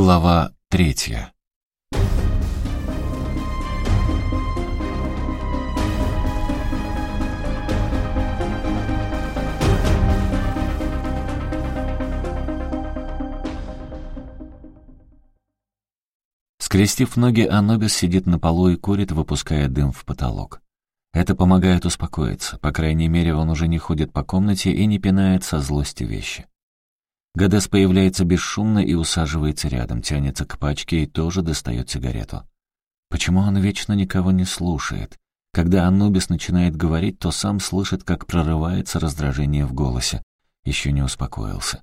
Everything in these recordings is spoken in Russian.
Глава третья. Скрестив ноги, Анубис сидит на полу и курит, выпуская дым в потолок. Это помогает успокоиться, по крайней мере, он уже не ходит по комнате и не пинает со злости вещи. Гадес появляется бесшумно и усаживается рядом, тянется к пачке и тоже достает сигарету. Почему он вечно никого не слушает? Когда Анубис начинает говорить, то сам слышит, как прорывается раздражение в голосе. Еще не успокоился.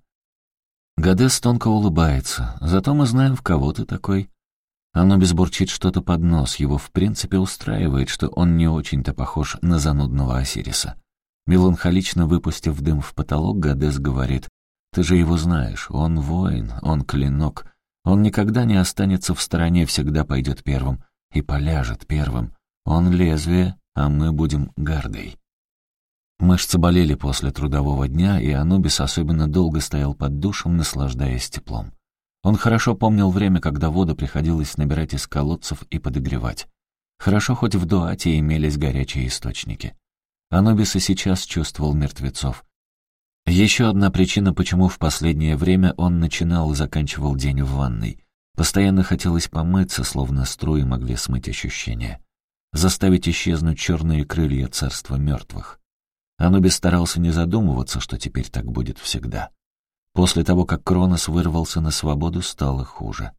Гадес тонко улыбается. «Зато мы знаем, в кого ты такой». Анубис бурчит что-то под нос. Его в принципе устраивает, что он не очень-то похож на занудного Осириса. Меланхолично выпустив дым в потолок, Гадес говорит, ты же его знаешь, он воин, он клинок. Он никогда не останется в стороне, всегда пойдет первым и поляжет первым. Он лезвие, а мы будем гардой. Мышцы болели после трудового дня, и Анубис особенно долго стоял под душем, наслаждаясь теплом. Он хорошо помнил время, когда воду приходилось набирать из колодцев и подогревать. Хорошо хоть в Дуате имелись горячие источники. Анубис и сейчас чувствовал мертвецов. Еще одна причина, почему в последнее время он начинал и заканчивал день в ванной. Постоянно хотелось помыться, словно струи могли смыть ощущения. Заставить исчезнуть черные крылья царства мертвых. Анубис старался не задумываться, что теперь так будет всегда. После того, как Кронос вырвался на свободу, стало хуже.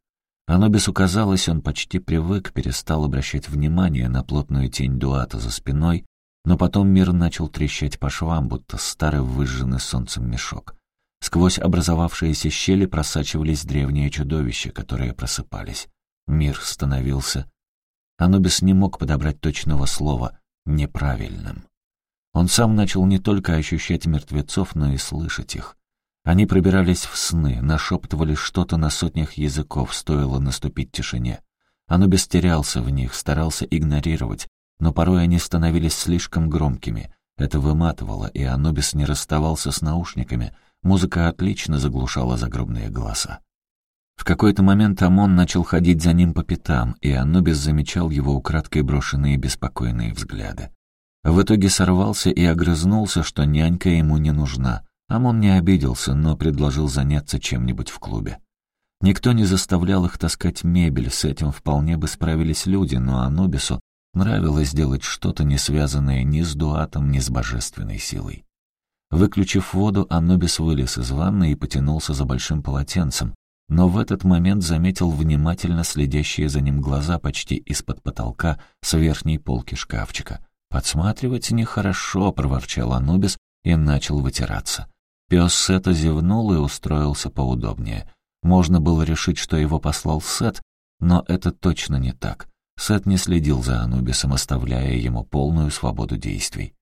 Анубису казалось, он почти привык, перестал обращать внимание на плотную тень Дуата за спиной, но потом мир начал трещать по швам, будто старый выжженный солнцем мешок. Сквозь образовавшиеся щели просачивались древние чудовища, которые просыпались. Мир становился... Анубис не мог подобрать точного слова «неправильным». Он сам начал не только ощущать мертвецов, но и слышать их. Они пробирались в сны, нашептывали что-то на сотнях языков, стоило наступить тишине. Анубис терялся в них, старался игнорировать, но порой они становились слишком громкими. Это выматывало, и Анубис не расставался с наушниками. Музыка отлично заглушала загробные голоса. В какой-то момент Амон начал ходить за ним по пятам, и Анубис замечал его украдкой брошенные беспокойные взгляды. В итоге сорвался и огрызнулся, что нянька ему не нужна. Амон не обиделся, но предложил заняться чем-нибудь в клубе. Никто не заставлял их таскать мебель, с этим вполне бы справились люди, но Анубису Нравилось делать что-то, не связанное ни с дуатом, ни с божественной силой. Выключив воду, Анубис вылез из ванны и потянулся за большим полотенцем, но в этот момент заметил внимательно следящие за ним глаза почти из-под потолка с верхней полки шкафчика. «Подсматривать нехорошо», — проворчал Анубис и начал вытираться. Пес Сета зевнул и устроился поудобнее. Можно было решить, что его послал Сет, но это точно не так. Сет не следил за Анубисом, оставляя ему полную свободу действий.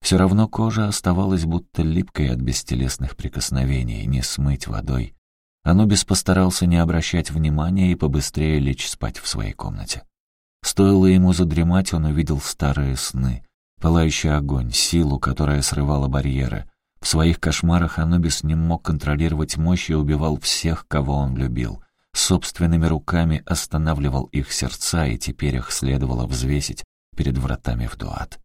Все равно кожа оставалась будто липкой от бестелесных прикосновений, не смыть водой. Анубис постарался не обращать внимания и побыстрее лечь спать в своей комнате. Стоило ему задремать, он увидел старые сны, пылающий огонь, силу, которая срывала барьеры. В своих кошмарах Анубис не мог контролировать мощь и убивал всех, кого он любил — собственными руками останавливал их сердца, и теперь их следовало взвесить перед вратами в дуат.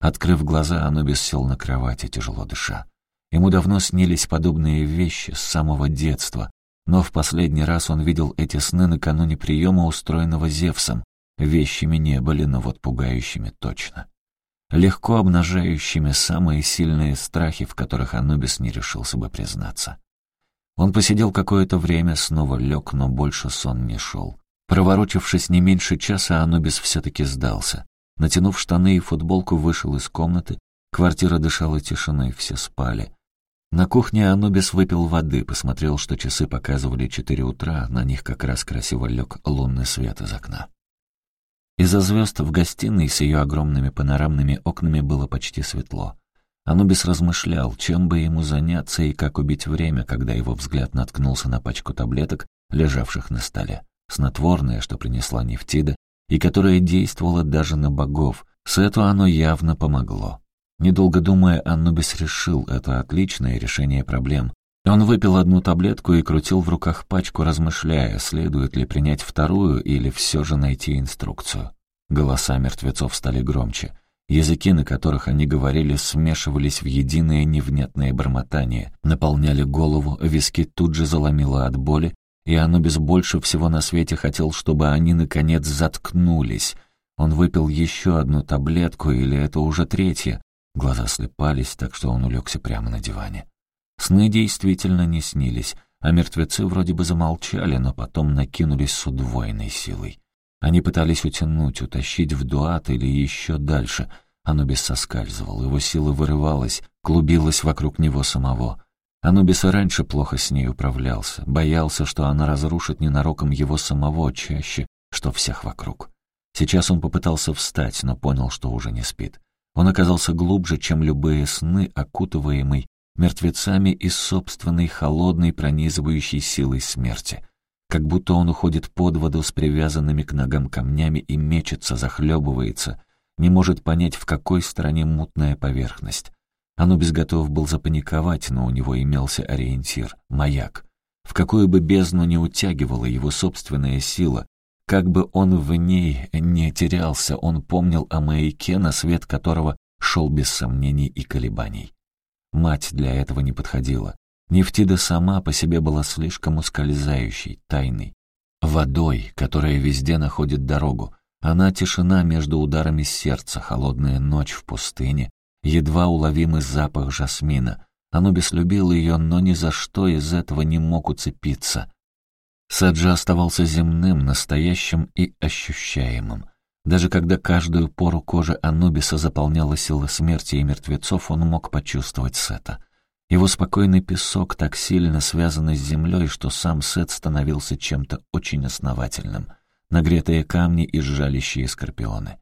Открыв глаза, Анубис сел на кровати, тяжело дыша. Ему давно снились подобные вещи с самого детства, но в последний раз он видел эти сны накануне приема, устроенного Зевсом. Вещами не были, но вот пугающими точно. Легко обнажающими самые сильные страхи, в которых Анубис не решился бы признаться. Он посидел какое-то время, снова лег, но больше сон не шел. Проворочившись не меньше часа, Анубис все-таки сдался. Натянув штаны и футболку, вышел из комнаты. Квартира дышала тишиной, все спали. На кухне Анубис выпил воды, посмотрел, что часы показывали четыре утра, на них как раз красиво лег лунный свет из окна. Из-за звезд в гостиной с ее огромными панорамными окнами было почти светло. Анубис размышлял, чем бы ему заняться и как убить время, когда его взгляд наткнулся на пачку таблеток, лежавших на столе. Снотворное, что принесла Нефтида, и которое действовало даже на богов. С эту оно явно помогло. Недолго думая, Анубис решил, это отличное решение проблем. Он выпил одну таблетку и крутил в руках пачку, размышляя, следует ли принять вторую или все же найти инструкцию. Голоса мертвецов стали громче. Языки, на которых они говорили, смешивались в единое невнятное бормотание, наполняли голову, виски тут же заломило от боли, и Анубис больше всего на свете хотел, чтобы они, наконец, заткнулись. Он выпил еще одну таблетку, или это уже третья. Глаза слепались, так что он улегся прямо на диване. Сны действительно не снились, а мертвецы вроде бы замолчали, но потом накинулись с удвоенной силой. Они пытались утянуть, утащить в дуат или еще дальше. Анубис соскальзывал, его сила вырывалась, клубилась вокруг него самого. Анубис и раньше плохо с ней управлялся, боялся, что она разрушит ненароком его самого чаще, что всех вокруг. Сейчас он попытался встать, но понял, что уже не спит. Он оказался глубже, чем любые сны, окутываемый мертвецами и собственной холодной пронизывающей силой смерти. Как будто он уходит под воду с привязанными к ногам камнями и мечется, захлебывается, не может понять, в какой стороне мутная поверхность. Анубис готов был запаниковать, но у него имелся ориентир — маяк. В какую бы бездну не утягивала его собственная сила, как бы он в ней не терялся, он помнил о маяке, на свет которого шел без сомнений и колебаний. Мать для этого не подходила. Нефтида сама по себе была слишком ускользающей, тайной. Водой, которая везде находит дорогу. Она тишина между ударами сердца, холодная ночь в пустыне, едва уловимый запах жасмина. Анубис любил ее, но ни за что из этого не мог уцепиться. Саджа оставался земным, настоящим и ощущаемым. Даже когда каждую пору кожи Анубиса заполняла сила смерти и мертвецов, он мог почувствовать Сета. Его спокойный песок так сильно связанный с землей, что сам Сет становился чем-то очень основательным. Нагретые камни и сжалищие скорпионы.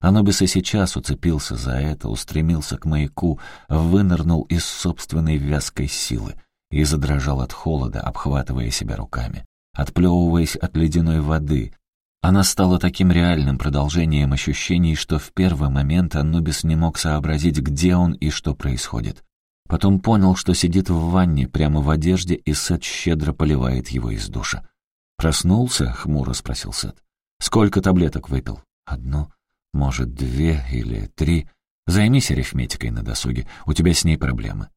Анубис и сейчас уцепился за это, устремился к маяку, вынырнул из собственной вязкой силы и задрожал от холода, обхватывая себя руками, отплевываясь от ледяной воды. Она стала таким реальным продолжением ощущений, что в первый момент Анубис не мог сообразить, где он и что происходит. Потом понял, что сидит в ванне, прямо в одежде, и Сет щедро поливает его из душа. «Проснулся?» — хмуро спросил Сет. «Сколько таблеток выпил?» «Одну». Может, две или три. Займись арифметикой на досуге, у тебя с ней проблемы».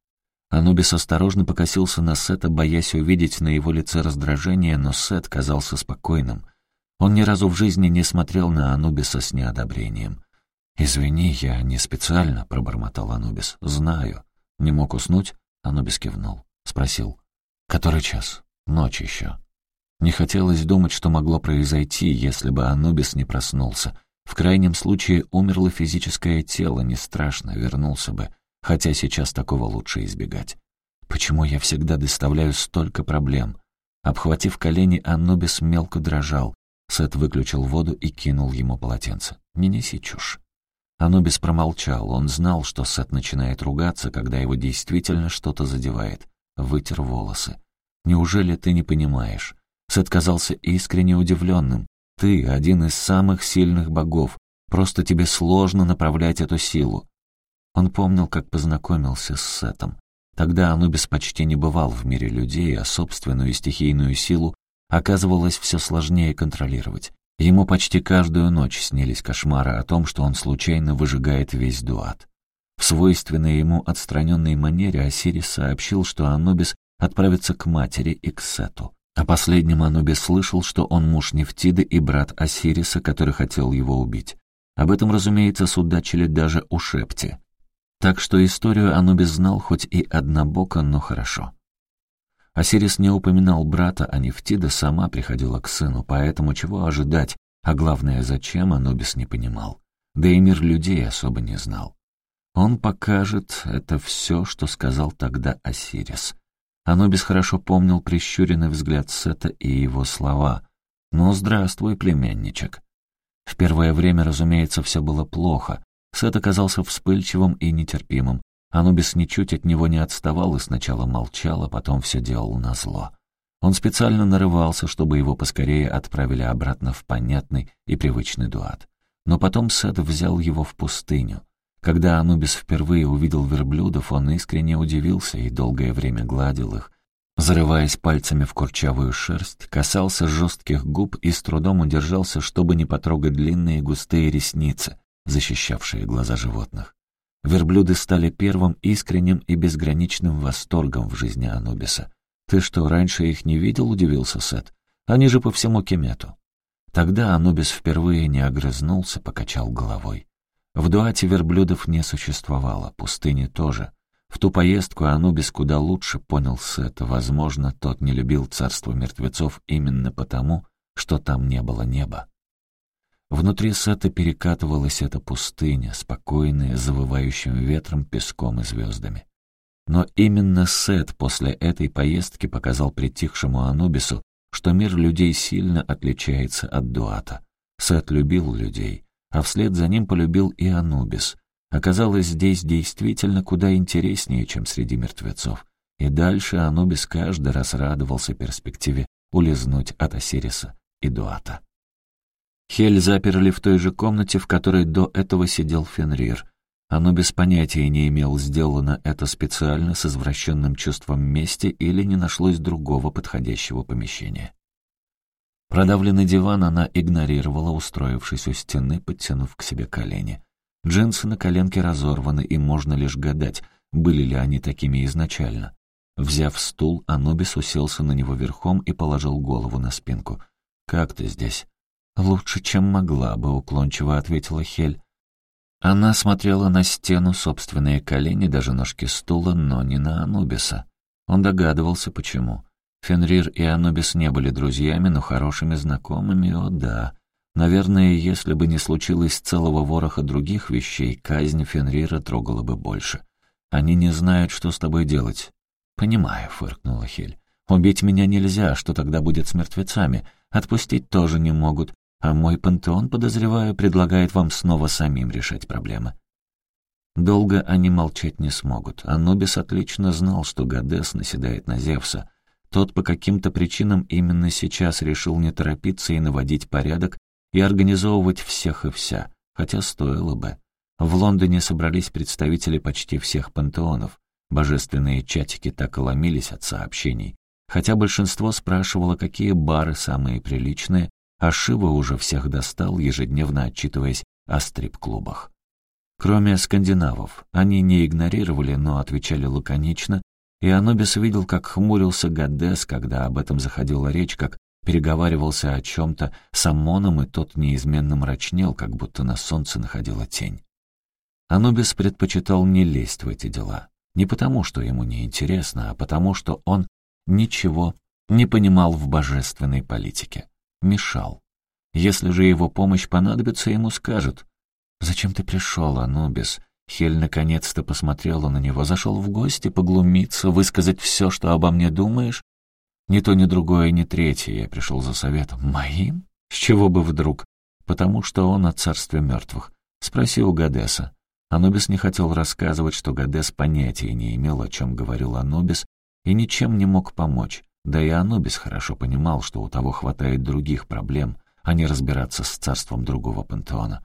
Анубис осторожно покосился на Сета, боясь увидеть на его лице раздражение, но Сет казался спокойным. Он ни разу в жизни не смотрел на Анубиса с неодобрением. «Извини, я не специально», — пробормотал Анубис. «Знаю». «Не мог уснуть?» — Анубис кивнул. Спросил. «Который час?» «Ночь еще». Не хотелось думать, что могло произойти, если бы Анубис не проснулся. В крайнем случае умерло физическое тело, не страшно, вернулся бы, хотя сейчас такого лучше избегать. Почему я всегда доставляю столько проблем? Обхватив колени, Анубис мелко дрожал. Сет выключил воду и кинул ему полотенце. «Не неси чушь». Анубис промолчал. Он знал, что Сет начинает ругаться, когда его действительно что-то задевает. Вытер волосы. «Неужели ты не понимаешь?» Сет казался искренне удивленным. Ты один из самых сильных богов. Просто тебе сложно направлять эту силу. Он помнил, как познакомился с Сетом. Тогда Анубис почти не бывал в мире людей, а собственную стихийную силу оказывалось все сложнее контролировать. Ему почти каждую ночь снились кошмары о том, что он случайно выжигает весь дуат. В свойственной ему отстраненной манере Осирис сообщил, что Анубис отправится к матери и к Сету. О последнем Анубис слышал, что он муж Нефтиды и брат Осириса, который хотел его убить. Об этом, разумеется, судачили даже у Шепти. Так что историю Анубис знал хоть и однобоко, но хорошо. Осирис не упоминал брата, а Нефтида сама приходила к сыну, поэтому чего ожидать, а главное, зачем, Анубис не понимал. Да и мир людей особо не знал. Он покажет это все, что сказал тогда Осирис. Анубис хорошо помнил прищуренный взгляд Сета и его слова. «Ну, здравствуй, племянничек». В первое время, разумеется, все было плохо. Сет оказался вспыльчивым и нетерпимым. Анубис ничуть от него не отставал и сначала молчал, а потом все делал назло. Он специально нарывался, чтобы его поскорее отправили обратно в понятный и привычный дуат. Но потом Сет взял его в пустыню. Когда Анубис впервые увидел верблюдов, он искренне удивился и долгое время гладил их, Зарываясь пальцами в курчавую шерсть, касался жестких губ и с трудом удержался, чтобы не потрогать длинные густые ресницы, защищавшие глаза животных. Верблюды стали первым искренним и безграничным восторгом в жизни Анубиса. «Ты что, раньше их не видел?» — удивился Сет. «Они же по всему Кемету». Тогда Анубис впервые не огрызнулся, покачал головой. В Дуате верблюдов не существовало, пустыни тоже. В ту поездку Анубис куда лучше понял Сет. Возможно, тот не любил царство мертвецов именно потому, что там не было неба. Внутри Сета перекатывалась эта пустыня, спокойная, завывающим ветром, песком и звездами. Но именно Сет после этой поездки показал притихшему Анубису, что мир людей сильно отличается от Дуата. Сет любил людей, а вслед за ним полюбил и Анубис. Оказалось, здесь действительно куда интереснее, чем среди мертвецов. И дальше Анубис каждый раз радовался перспективе улизнуть от Осириса и Дуата. Хель заперли в той же комнате, в которой до этого сидел Фенрир. Оно без понятия не имел, сделано это специально с извращенным чувством мести или не нашлось другого подходящего помещения. Продавленный диван она игнорировала, устроившись у стены, подтянув к себе колени. Джинсы на коленке разорваны, и можно лишь гадать, были ли они такими изначально. Взяв стул, Анубис уселся на него верхом и положил голову на спинку. «Как ты здесь?» «Лучше, чем могла бы», — уклончиво ответила Хель. Она смотрела на стену, собственные колени, даже ножки стула, но не на Анубиса. Он догадывался, почему. Фенрир и Анубис не были друзьями, но хорошими знакомыми, о да. Наверное, если бы не случилось целого вороха других вещей, казнь Фенрира трогала бы больше. Они не знают, что с тобой делать. «Понимаю», — фыркнула Хель. «Убить меня нельзя, что тогда будет с мертвецами? Отпустить тоже не могут. А мой пантеон, подозреваю, предлагает вам снова самим решать проблемы. Долго они молчать не смогут. Анубис отлично знал, что Гадес наседает на Зевса. Тот по каким-то причинам именно сейчас решил не торопиться и наводить порядок и организовывать всех и вся, хотя стоило бы. В Лондоне собрались представители почти всех пантеонов. Божественные чатики так и ломились от сообщений. Хотя большинство спрашивало, какие бары самые приличные, а Шива уже всех достал, ежедневно отчитываясь о стрип-клубах. Кроме скандинавов, они не игнорировали, но отвечали лаконично, и Анубис видел, как хмурился Гадес, когда об этом заходила речь, как переговаривался о чем-то с Амоном, и тот неизменно мрачнел, как будто на солнце находила тень. Анубис предпочитал не лезть в эти дела. Не потому, что ему не интересно, а потому, что он ничего не понимал в божественной политике мешал. Если же его помощь понадобится, ему скажут. «Зачем ты пришел, Анубис?» Хель наконец-то посмотрела на него, зашел в гости, поглумиться, высказать все, что обо мне думаешь. Ни то, ни другое, ни третье я пришел за советом. Моим? С чего бы вдруг? Потому что он от царствия мертвых. Спроси у Гадеса. Анубис не хотел рассказывать, что Гадес понятия не имел, о чем говорил Анубис, и ничем не мог помочь. Да и Анубис хорошо понимал, что у того хватает других проблем, а не разбираться с царством другого пантеона.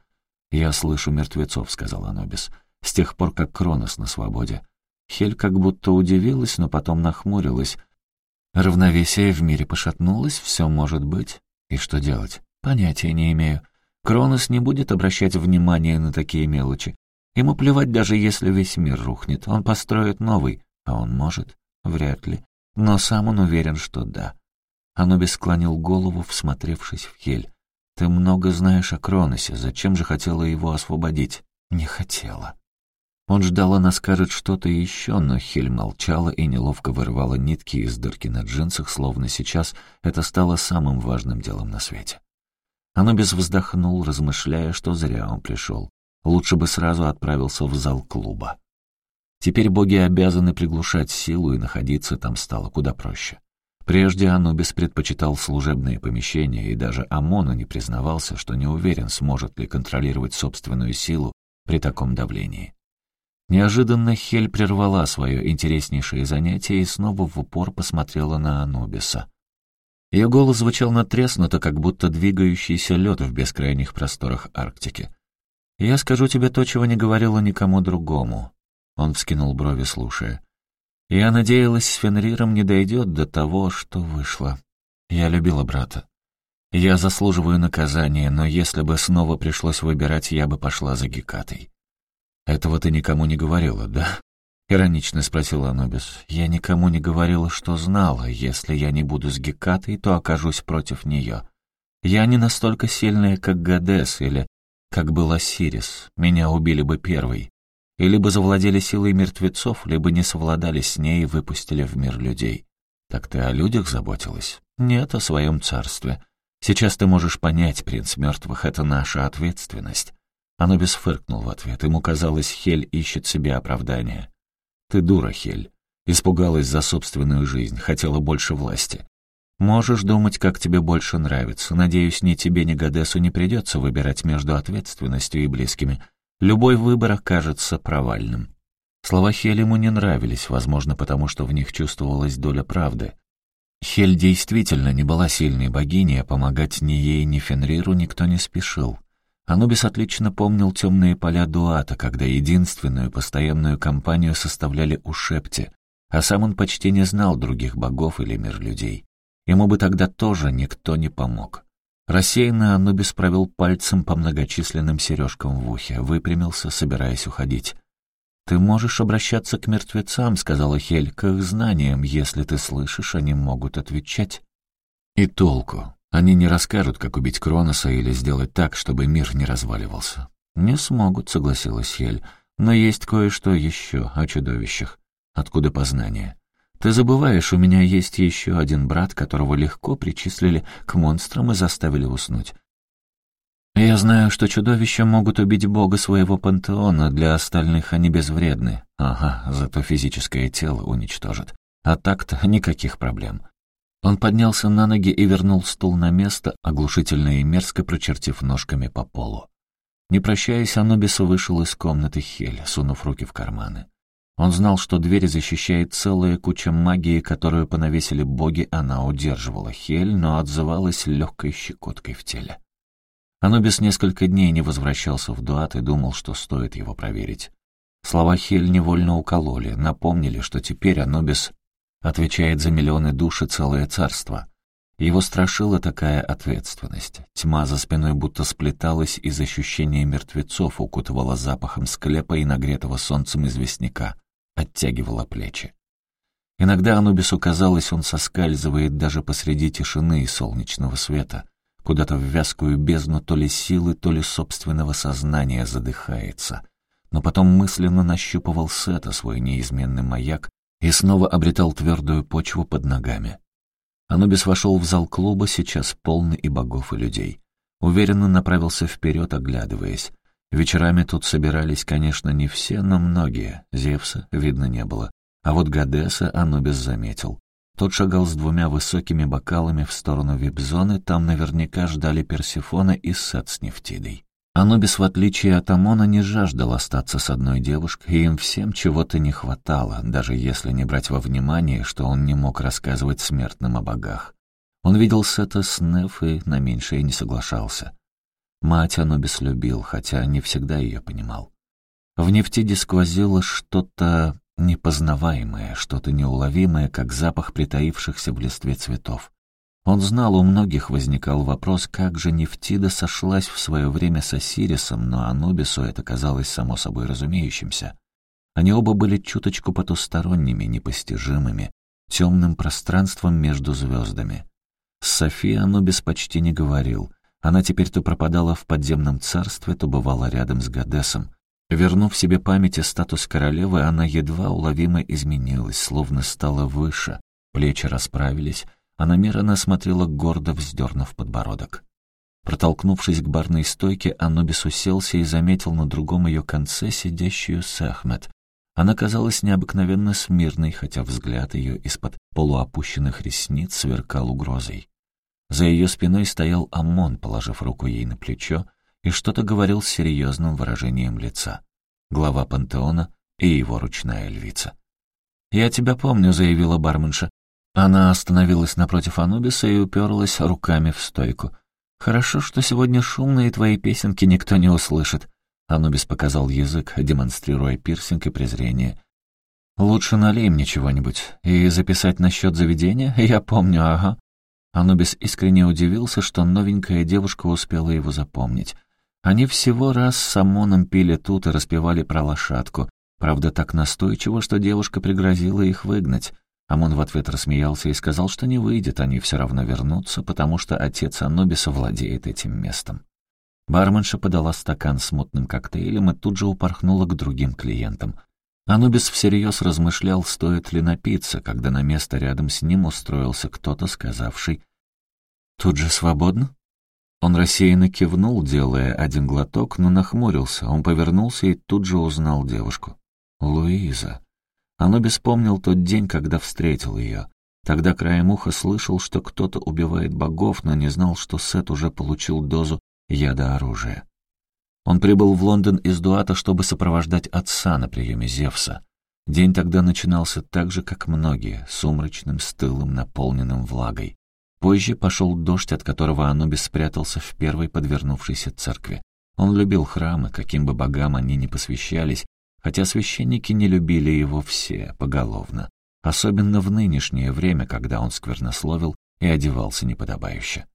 «Я слышу мертвецов», — сказал Анубис, — «с тех пор, как Кронос на свободе». Хель как будто удивилась, но потом нахмурилась. Равновесие в мире пошатнулось, все может быть. И что делать? Понятия не имею. Кронос не будет обращать внимания на такие мелочи. Ему плевать, даже если весь мир рухнет. Он построит новый. А он может? Вряд ли. Но сам он уверен, что да. Анубис склонил голову, всмотревшись в Хель. «Ты много знаешь о Кроносе. Зачем же хотела его освободить?» «Не хотела». Он ждал, она скажет что-то еще, но Хель молчала и неловко вырывала нитки из дырки на джинсах, словно сейчас это стало самым важным делом на свете. Анубис вздохнул, размышляя, что зря он пришел. Лучше бы сразу отправился в зал клуба. Теперь боги обязаны приглушать силу, и находиться там стало куда проще. Прежде Анубис предпочитал служебные помещения, и даже Амону не признавался, что не уверен, сможет ли контролировать собственную силу при таком давлении. Неожиданно Хель прервала свое интереснейшее занятие и снова в упор посмотрела на Анубиса. Ее голос звучал натреснуто, как будто двигающийся лед в бескрайних просторах Арктики. «Я скажу тебе то, чего не говорила никому другому. Он вскинул брови, слушая. Я надеялась, с Фенриром не дойдет до того, что вышло. Я любила брата. Я заслуживаю наказания, но если бы снова пришлось выбирать, я бы пошла за Гекатой. Этого ты никому не говорила, да? Иронично спросил Анубис. «Я никому не говорила, что знала. Если я не буду с Гекатой, то окажусь против нее. Я не настолько сильная, как Гадес или как был Осирис. Меня убили бы первой. И либо завладели силой мертвецов, либо не совладали с ней и выпустили в мир людей. Так ты о людях заботилась? Нет, о своем царстве. Сейчас ты можешь понять, принц мертвых — это наша ответственность». Анубис фыркнул в ответ. Ему казалось, Хель ищет себе оправдание. Ты дура, Хель. Испугалась за собственную жизнь, хотела больше власти. Можешь думать, как тебе больше нравится. Надеюсь, ни тебе, ни Гадесу не придется выбирать между ответственностью и близкими. Любой выбор окажется провальным. Слова Хель ему не нравились, возможно, потому что в них чувствовалась доля правды. Хель действительно не была сильной богиней, а помогать ни ей, ни Фенриру никто не спешил. Анубис отлично помнил темные поля Дуата, когда единственную постоянную компанию составляли Ушепти, а сам он почти не знал других богов или мир людей. Ему бы тогда тоже никто не помог. Рассеянно Анубис провел пальцем по многочисленным сережкам в ухе, выпрямился, собираясь уходить. «Ты можешь обращаться к мертвецам», — сказала Хель, — «к их знаниям, если ты слышишь, они могут отвечать». «И толку. Они не расскажут, как убить Кроноса или сделать так, чтобы мир не разваливался. «Не смогут», — согласилась Хель. «Но есть кое-что еще о чудовищах. Откуда познание? Ты забываешь, у меня есть еще один брат, которого легко причислили к монстрам и заставили уснуть. Я знаю, что чудовища могут убить бога своего пантеона, для остальных они безвредны. Ага, зато физическое тело уничтожат. А так-то никаких проблем. Он поднялся на ноги и вернул стул на место, оглушительно и мерзко прочертив ножками по полу. Не прощаясь, Анубис вышел из комнаты Хель, сунув руки в карманы. Он знал, что дверь защищает целая куча магии, которую понавесили боги, она удерживала Хель, но отзывалась легкой щекоткой в теле. Анубис несколько дней не возвращался в Дуат и думал, что стоит его проверить. Слова Хель невольно укололи, напомнили, что теперь Анубис отвечает за миллионы душ и целое царство. Его страшила такая ответственность. Тьма за спиной будто сплеталась из ощущения мертвецов, укутывала запахом склепа и нагретого солнцем известняка, оттягивала плечи. Иногда Анубису казалось, он соскальзывает даже посреди тишины и солнечного света, куда-то в вязкую бездну то ли силы, то ли собственного сознания задыхается. Но потом мысленно нащупывал Сета, свой неизменный маяк, и снова обретал твердую почву под ногами. Анубис вошел в зал клуба, сейчас полный и богов, и людей. Уверенно направился вперед, оглядываясь. Вечерами тут собирались, конечно, не все, но многие. Зевса видно не было. А вот Гадеса Анубис заметил. Тот шагал с двумя высокими бокалами в сторону вип-зоны, там наверняка ждали Персифона и Сет с Нефтидой. Анубис, в отличие от Амона, не жаждал остаться с одной девушкой, и им всем чего-то не хватало, даже если не брать во внимание, что он не мог рассказывать смертным о богах. Он видел Сета с Неф и на меньшее не соглашался. Мать Анубис любил, хотя не всегда ее понимал. В Нефтиде сквозило что-то непознаваемое, что-то неуловимое, как запах притаившихся в листве цветов. Он знал, у многих возникал вопрос, как же Нефтида сошлась в свое время с Осирисом, но Анубису это казалось само собой разумеющимся. Они оба были чуточку потусторонними, непостижимыми, темным пространством между звездами. С Софией Анубис почти не говорил. Она теперь то пропадала в подземном царстве, то бывала рядом с Гадесом. Вернув себе память и статус королевы, она едва уловимо изменилась, словно стала выше, плечи расправились, а намеренно смотрела гордо, вздернув подбородок. Протолкнувшись к барной стойке, Анубис уселся и заметил на другом ее конце сидящую Сахмет. Она казалась необыкновенно смирной, хотя взгляд ее из-под полуопущенных ресниц сверкал угрозой. За ее спиной стоял Амон, положив руку ей на плечо, и что-то говорил с серьезным выражением лица. Глава пантеона и его ручная львица. «Я тебя помню», — заявила барменша. Она остановилась напротив Анубиса и уперлась руками в стойку. «Хорошо, что сегодня шумные твои песенки никто не услышит». Анубис показал язык, демонстрируя пирсинг и презрение. «Лучше налей мне чего-нибудь. И записать насчет заведения? Я помню, ага». Анубис искренне удивился, что новенькая девушка успела его запомнить. Они всего раз с Амоном пили тут и распевали про лошадку. Правда, так настойчиво, что девушка пригрозила их выгнать. Амон в ответ рассмеялся и сказал, что не выйдет, они все равно вернутся, потому что отец Анубиса владеет этим местом. Барменша подала стакан с мутным коктейлем и тут же упорхнула к другим клиентам — Анубис всерьез размышлял, стоит ли напиться, когда на место рядом с ним устроился кто-то, сказавший «Тут же свободно?» Он рассеянно кивнул, делая один глоток, но нахмурился. Он повернулся и тут же узнал девушку. Луиза. Анубис помнил тот день, когда встретил ее. Тогда краем уха слышал, что кто-то убивает богов, но не знал, что Сет уже получил дозу яда оружия. Он прибыл в Лондон из Дуата, чтобы сопровождать отца на приеме Зевса. День тогда начинался так же, как многие, сумрачным, стылым, наполненным влагой. Позже пошел дождь, от которого Анубис спрятался в первой подвернувшейся церкви. Он любил храмы, каким бы богам они ни посвящались, хотя священники не любили его все, поголовно. Особенно в нынешнее время, когда он сквернословил и одевался неподобающе.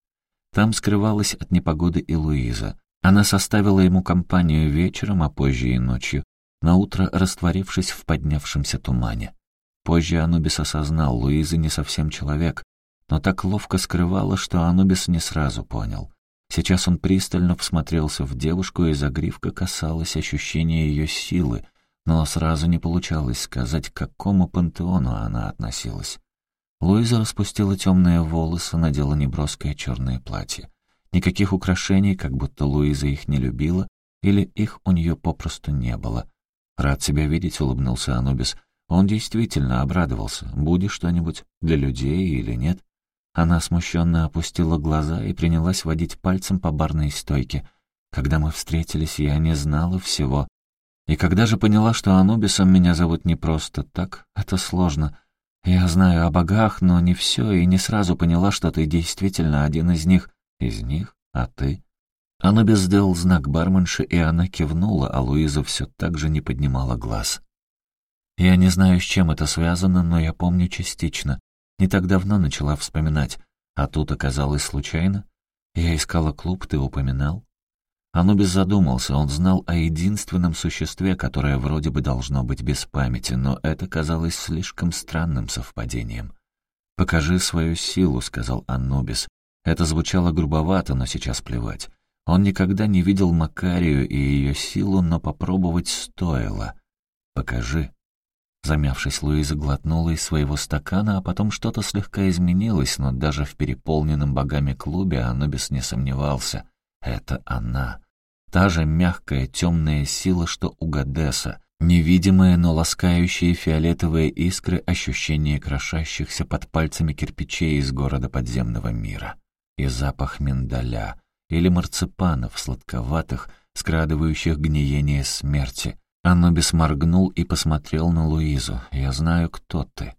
Там скрывалась от непогоды и Луиза. Она составила ему компанию вечером, а позже и ночью, наутро растворившись в поднявшемся тумане. Позже Анубис осознал, Луиза не совсем человек, но так ловко скрывала, что Анубис не сразу понял. Сейчас он пристально всмотрелся в девушку, и загривка касалась ощущения ее силы, но сразу не получалось сказать, к какому пантеону она относилась. Луиза распустила темные волосы, надела неброское черное платье. Никаких украшений, как будто Луиза их не любила, или их у нее попросту не было. «Рад тебя видеть», — улыбнулся Анубис. Он действительно обрадовался. «Будешь что-нибудь для людей или нет?» Она смущенно опустила глаза и принялась водить пальцем по барной стойке. Когда мы встретились, я не знала всего. И когда же поняла, что Анубисом меня зовут не просто так, это сложно. Я знаю о богах, но не все, и не сразу поняла, что ты действительно один из них. «Из них? А ты?» Анубис сделал знак барменши, и она кивнула, а Луиза все так же не поднимала глаз. «Я не знаю, с чем это связано, но я помню частично. Не так давно начала вспоминать. А тут оказалось случайно? Я искала клуб, ты упоминал?» Анубис задумался, он знал о единственном существе, которое вроде бы должно быть без памяти, но это казалось слишком странным совпадением. «Покажи свою силу», — сказал Анубис. Это звучало грубовато, но сейчас плевать. Он никогда не видел Макарию и ее силу, но попробовать стоило. «Покажи». Замявшись, Луиза глотнула из своего стакана, а потом что-то слегка изменилось, но даже в переполненном богами клубе Анубис не сомневался. Это она. Та же мягкая темная сила, что у Гадеса. Невидимые, но ласкающие фиолетовые искры ощущения крошащихся под пальцами кирпичей из города подземного мира и запах миндаля, или марципанов, сладковатых, скрадывающих гниение смерти. Анубис моргнул и посмотрел на Луизу. «Я знаю, кто ты».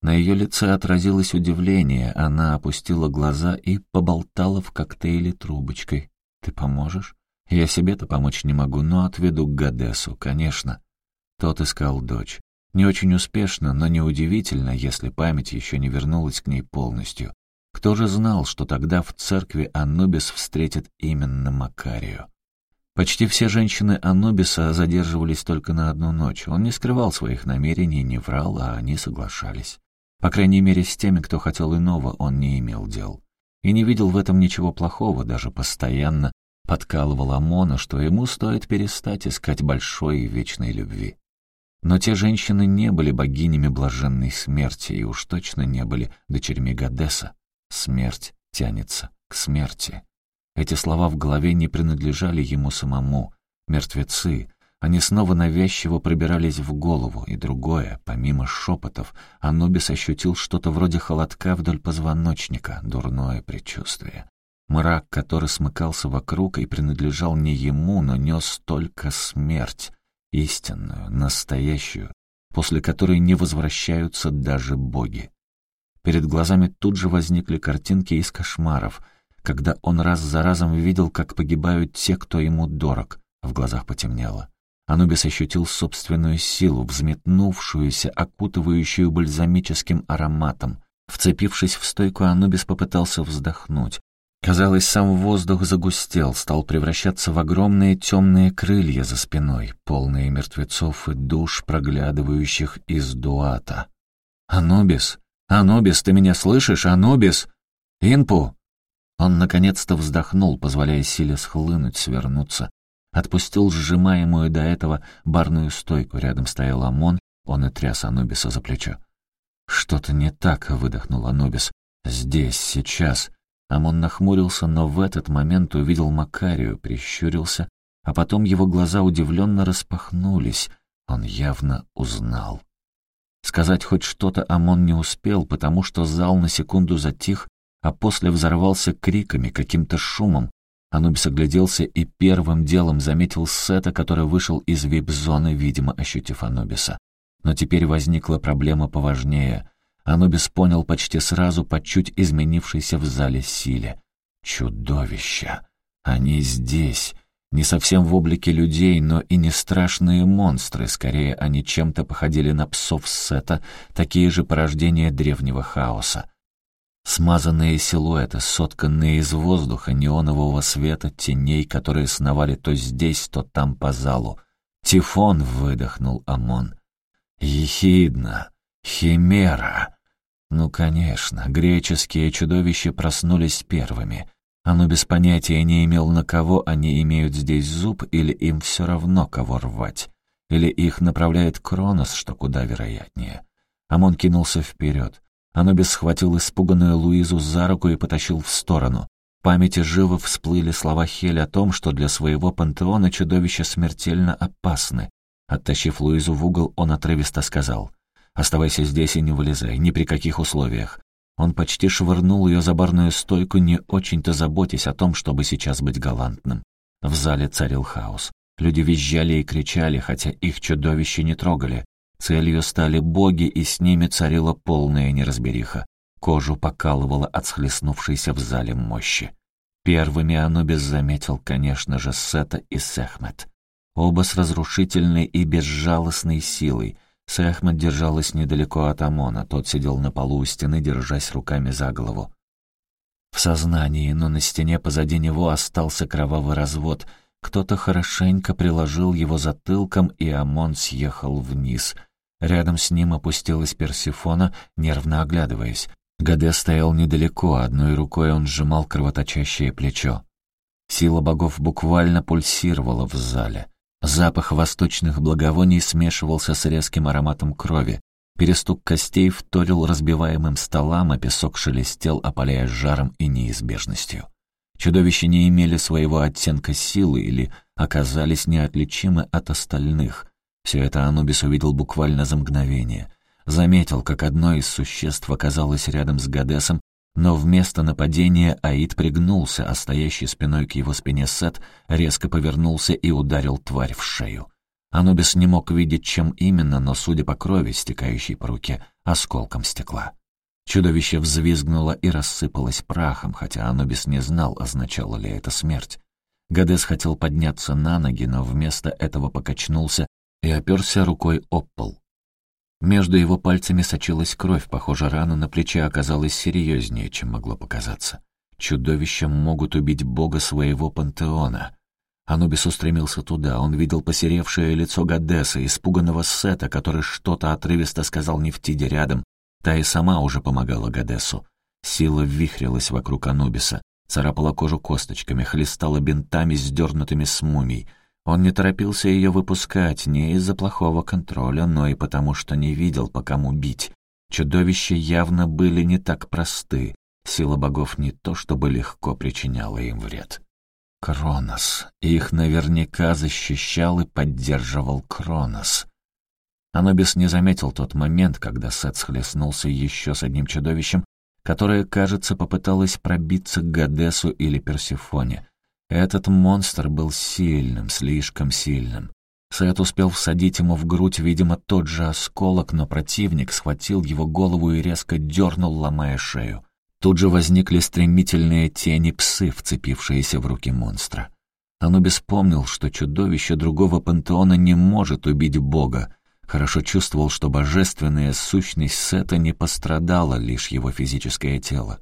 На ее лице отразилось удивление, она опустила глаза и поболтала в коктейле трубочкой. «Ты поможешь?» «Я себе-то помочь не могу, но отведу к Гадесу, конечно». Тот искал дочь. Не очень успешно, но неудивительно, если память еще не вернулась к ней полностью. Кто же знал, что тогда в церкви Анубис встретит именно Макарию? Почти все женщины Анубиса задерживались только на одну ночь. Он не скрывал своих намерений, не врал, а они соглашались. По крайней мере, с теми, кто хотел иного, он не имел дел. И не видел в этом ничего плохого, даже постоянно подкалывал Амона, что ему стоит перестать искать большой и вечной любви. Но те женщины не были богинями блаженной смерти и уж точно не были дочерьми Гадеса. Смерть тянется к смерти. Эти слова в голове не принадлежали ему самому. Мертвецы. Они снова навязчиво пробирались в голову, и другое, помимо шепотов, Анубис ощутил что-то вроде холодка вдоль позвоночника, дурное предчувствие. Мрак, который смыкался вокруг и принадлежал не ему, но нес только смерть, истинную, настоящую, после которой не возвращаются даже боги. Перед глазами тут же возникли картинки из кошмаров, когда он раз за разом видел, как погибают те, кто ему дорог. В глазах потемнело. Анубис ощутил собственную силу, взметнувшуюся, окутывающую бальзамическим ароматом. Вцепившись в стойку, Анубис попытался вздохнуть. Казалось, сам воздух загустел, стал превращаться в огромные темные крылья за спиной, полные мертвецов и душ, проглядывающих из дуата. «Анубис! Анубис, ты меня слышишь? Анубис! Инпу!» Он наконец-то вздохнул, позволяя силе схлынуть, свернуться. Отпустил сжимаемую до этого барную стойку. Рядом стоял Амон, он и тряс Анубиса за плечо. «Что-то не так», — выдохнул Анубис. «Здесь, сейчас». Амон нахмурился, но в этот момент увидел Макарию, прищурился, а потом его глаза удивленно распахнулись. Он явно узнал. Сказать хоть что-то Амон не успел, потому что зал на секунду затих, а после взорвался криками, каким-то шумом. Анубис огляделся и первым делом заметил Сета, который вышел из вип-зоны, видимо, ощутив Анубиса. Но теперь возникла проблема поважнее. Анубис понял почти сразу по чуть изменившейся в зале силе. Чудовища! Они здесь! Не совсем в облике людей, но и не страшные монстры, скорее они чем-то походили на псов Сета, такие же порождения древнего хаоса. Смазанные силуэты, сотканные из воздуха, неонового света, теней, которые сновали то здесь, то там по залу. «Тифон!» — выдохнул Амон. «Ехидна! Химера!» Ну, конечно, греческие чудовища проснулись первыми. Оно без понятия не имел, на кого они имеют здесь зуб, или им все равно, кого рвать. Или их направляет Кронос, что куда вероятнее. Амон кинулся вперед. Анубис схватил испуганную Луизу за руку и потащил в сторону. В памяти живо всплыли слова Хель о том, что для своего пантеона чудовища смертельно опасны. Оттащив Луизу в угол, он отрывисто сказал, «Оставайся здесь и не вылезай, ни при каких условиях. Он почти швырнул ее за барную стойку, не очень-то заботясь о том, чтобы сейчас быть галантным. В зале царил хаос. Люди визжали и кричали, хотя их чудовище не трогали. Целью стали боги, и с ними царила полная неразбериха. Кожу покалывало от схлестнувшейся в зале мощи. Первыми Анубис заметил, конечно же, Сета и Сехмет. Оба с разрушительной и безжалостной силой — Сэхмед держалась недалеко от Амона, тот сидел на полу у стены, держась руками за голову. В сознании, но на стене позади него остался кровавый развод. Кто-то хорошенько приложил его затылком, и Амон съехал вниз. Рядом с ним опустилась Персифона, нервно оглядываясь. Гаде стоял недалеко, одной рукой он сжимал кровоточащее плечо. Сила богов буквально пульсировала в зале. Запах восточных благовоний смешивался с резким ароматом крови. Перестук костей вторил разбиваемым столам, а песок шелестел, опаляя жаром и неизбежностью. Чудовища не имели своего оттенка силы или оказались неотличимы от остальных. Все это Анубис увидел буквально за мгновение. Заметил, как одно из существ оказалось рядом с Гадесом но вместо нападения Аид пригнулся, а стоящий спиной к его спине Сет резко повернулся и ударил тварь в шею. Анубис не мог видеть, чем именно, но, судя по крови, стекающей по руке, осколком стекла. Чудовище взвизгнуло и рассыпалось прахом, хотя Анубис не знал, означало ли это смерть. Гадес хотел подняться на ноги, но вместо этого покачнулся и оперся рукой об пол. Между его пальцами сочилась кровь, похоже, рана на плече оказалась серьезнее, чем могло показаться. Чудовища могут убить бога своего пантеона. Анубис устремился туда, он видел посеревшее лицо Гадеса, испуганного Сета, который что-то отрывисто сказал Нефтиде рядом. Та и сама уже помогала Гадесу. Сила вихрилась вокруг Анубиса, царапала кожу косточками, хлестала бинтами, сдернутыми с мумий — он не торопился ее выпускать не из-за плохого контроля, но и потому, что не видел, по кому бить. Чудовища явно были не так просты. Сила богов не то чтобы легко причиняла им вред. Кронос. Их наверняка защищал и поддерживал Кронос. Анубис не заметил тот момент, когда Сет схлестнулся еще с одним чудовищем, которое, кажется, попыталось пробиться к Гадесу или Персифоне — этот монстр был сильным, слишком сильным. Сет успел всадить ему в грудь, видимо, тот же осколок, но противник схватил его голову и резко дернул, ломая шею. Тут же возникли стремительные тени псы, вцепившиеся в руки монстра. Анубис помнил, что чудовище другого пантеона не может убить Бога. Хорошо чувствовал, что божественная сущность Сета не пострадала, лишь его физическое тело.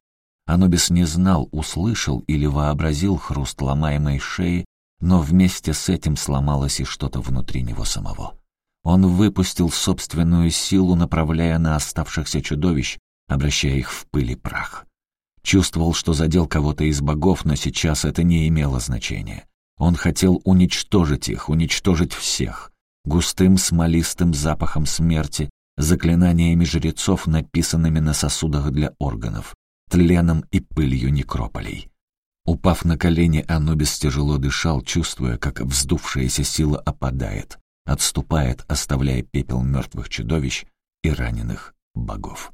Анубис не знал, услышал или вообразил хруст ломаемой шеи, но вместе с этим сломалось и что-то внутри него самого. Он выпустил собственную силу, направляя на оставшихся чудовищ, обращая их в пыль и прах. Чувствовал, что задел кого-то из богов, но сейчас это не имело значения. Он хотел уничтожить их, уничтожить всех. Густым смолистым запахом смерти, заклинаниями жрецов, написанными на сосудах для органов, тленом и пылью некрополей. Упав на колени, Анубис тяжело дышал, чувствуя, как вздувшаяся сила опадает, отступает, оставляя пепел мертвых чудовищ и раненых богов.